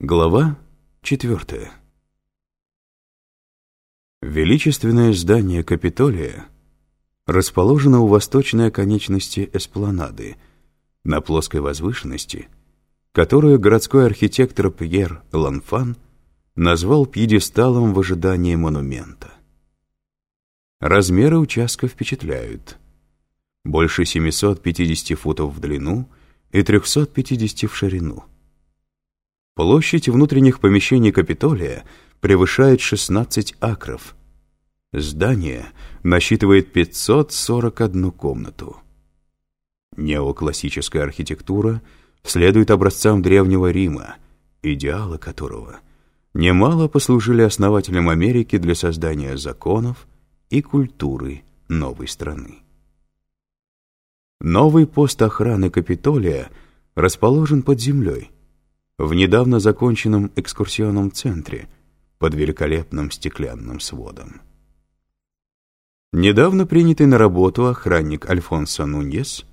Глава четвертая Величественное здание Капитолия расположено у восточной оконечности эспланады, на плоской возвышенности, которую городской архитектор Пьер Ланфан назвал пьедесталом в ожидании монумента. Размеры участка впечатляют. Больше 750 футов в длину и 350 в ширину. Площадь внутренних помещений Капитолия превышает 16 акров. Здание насчитывает 541 комнату. Неоклассическая архитектура следует образцам Древнего Рима, идеалы которого немало послужили основателям Америки для создания законов и культуры новой страны. Новый пост охраны Капитолия расположен под землей, в недавно законченном экскурсионном центре под великолепным стеклянным сводом. Недавно принятый на работу охранник Альфонсо Нуньес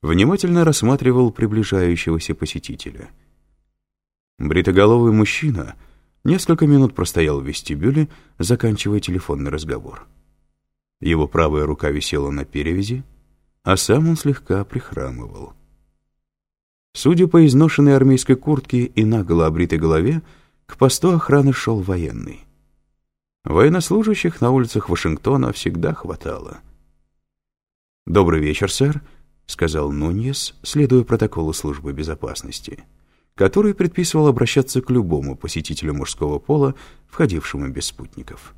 внимательно рассматривал приближающегося посетителя. Бритоголовый мужчина несколько минут простоял в вестибюле, заканчивая телефонный разговор. Его правая рука висела на перевязи, а сам он слегка прихрамывал. Судя по изношенной армейской куртке и наголо обритой голове, к посту охраны шел военный. Военнослужащих на улицах Вашингтона всегда хватало. «Добрый вечер, сэр», — сказал Нуньес, следуя протоколу службы безопасности, который предписывал обращаться к любому посетителю мужского пола, входившему без спутников.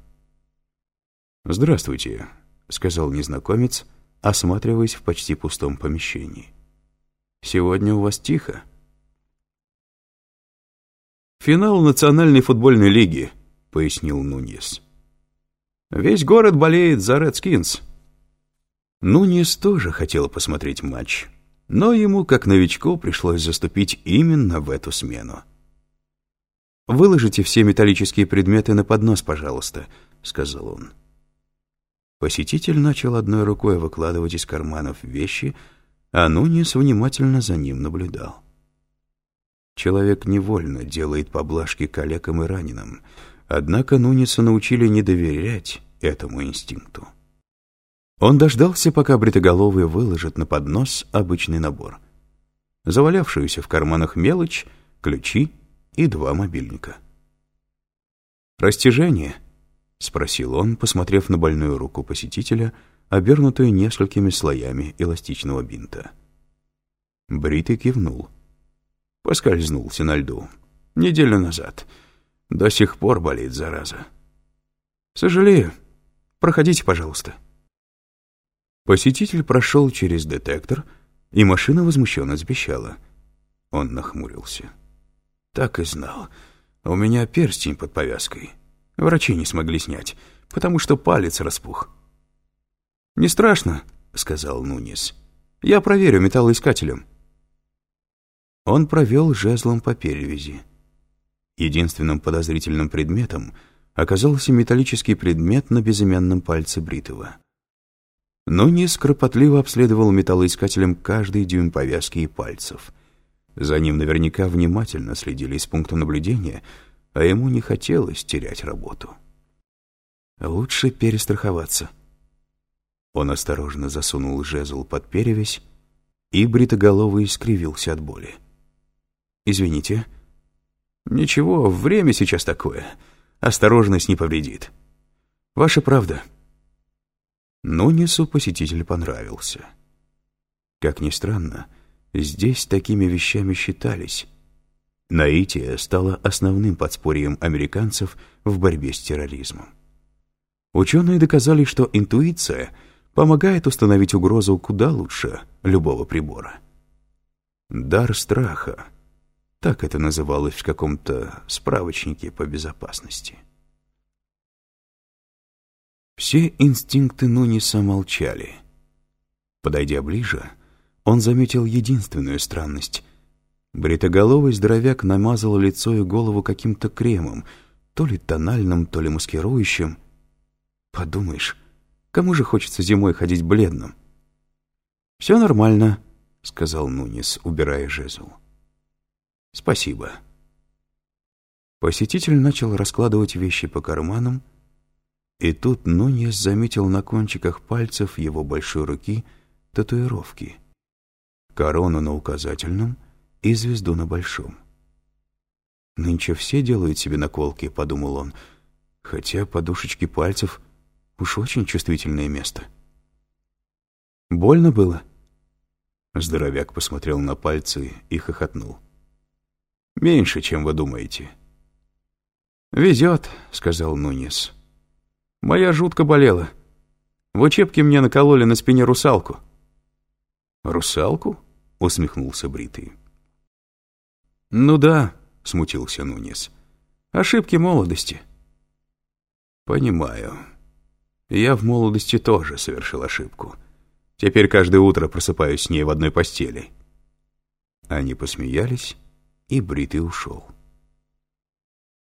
«Здравствуйте», — сказал незнакомец, осматриваясь в почти пустом помещении. Сегодня у вас тихо. «Финал Национальной футбольной лиги», — пояснил Нуньес. «Весь город болеет за Редскинс». Нуньес тоже хотел посмотреть матч, но ему, как новичку, пришлось заступить именно в эту смену. «Выложите все металлические предметы на поднос, пожалуйста», — сказал он. Посетитель начал одной рукой выкладывать из карманов вещи, а Нунис внимательно за ним наблюдал. Человек невольно делает поблажки коллегам и раненым, однако Нуниса научили не доверять этому инстинкту. Он дождался, пока бритоголовый выложит на поднос обычный набор. Завалявшуюся в карманах мелочь, ключи и два мобильника. «Растяжение?» — спросил он, посмотрев на больную руку посетителя — обернутую несколькими слоями эластичного бинта. Бритый кивнул. Поскользнулся на льду. Неделю назад. До сих пор болит, зараза. Сожалею. Проходите, пожалуйста. Посетитель прошел через детектор, и машина возмущенно запищала. Он нахмурился. Так и знал. У меня перстень под повязкой. Врачи не смогли снять, потому что палец распух. «Не страшно», — сказал Нунис. «Я проверю металлоискателем». Он провел жезлом по перевязи. Единственным подозрительным предметом оказался металлический предмет на безымянном пальце Бритова. Нунис кропотливо обследовал металлоискателем каждый дюйм повязки и пальцев. За ним наверняка внимательно следили из пункта наблюдения, а ему не хотелось терять работу. Лучше перестраховаться — он осторожно засунул жезл под перевязь, и бритоголовый скривился от боли. «Извините». «Ничего, время сейчас такое. Осторожность не повредит». «Ваша правда». Нунису посетитель понравился. Как ни странно, здесь такими вещами считались. Наития стала основным подспорьем американцев в борьбе с терроризмом. Ученые доказали, что интуиция — помогает установить угрозу куда лучше любого прибора. Дар страха. Так это называлось в каком-то справочнике по безопасности. Все инстинкты Нуниса молчали. Подойдя ближе, он заметил единственную странность. Бритоголовый здоровяк намазал лицо и голову каким-то кремом, то ли тональным, то ли маскирующим. Подумаешь, Кому же хочется зимой ходить бледным? «Все нормально», — сказал Нунис, убирая жезл. «Спасибо». Посетитель начал раскладывать вещи по карманам, и тут Нуньес заметил на кончиках пальцев его большой руки татуировки. Корону на указательном и звезду на большом. «Нынче все делают себе наколки», — подумал он, хотя подушечки пальцев уж очень чувствительное место. «Больно было?» Здоровяк посмотрел на пальцы и хохотнул. «Меньше, чем вы думаете». «Везет», — сказал Нунес. «Моя жутко болела. В учебке мне накололи на спине русалку». «Русалку?» — усмехнулся Бритый. «Ну да», — смутился Нунес. «Ошибки молодости». «Понимаю. Я в молодости тоже совершил ошибку. Теперь каждое утро просыпаюсь с ней в одной постели». Они посмеялись, и Бритый ушел.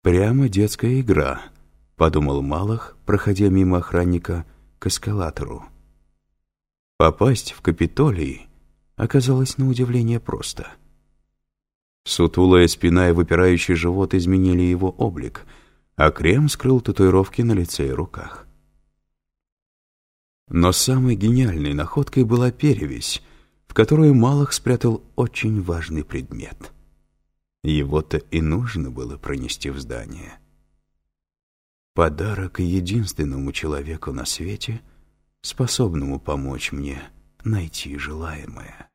«Прямо детская игра», — подумал Малах, проходя мимо охранника к эскалатору. Попасть в Капитолий оказалось на удивление просто. Сутулая спина и выпирающий живот изменили его облик, а крем скрыл татуировки на лице и руках. Но самой гениальной находкой была перевесь, в которую Малах спрятал очень важный предмет — его-то и нужно было пронести в здание. Подарок единственному человеку на свете, способному помочь мне найти желаемое.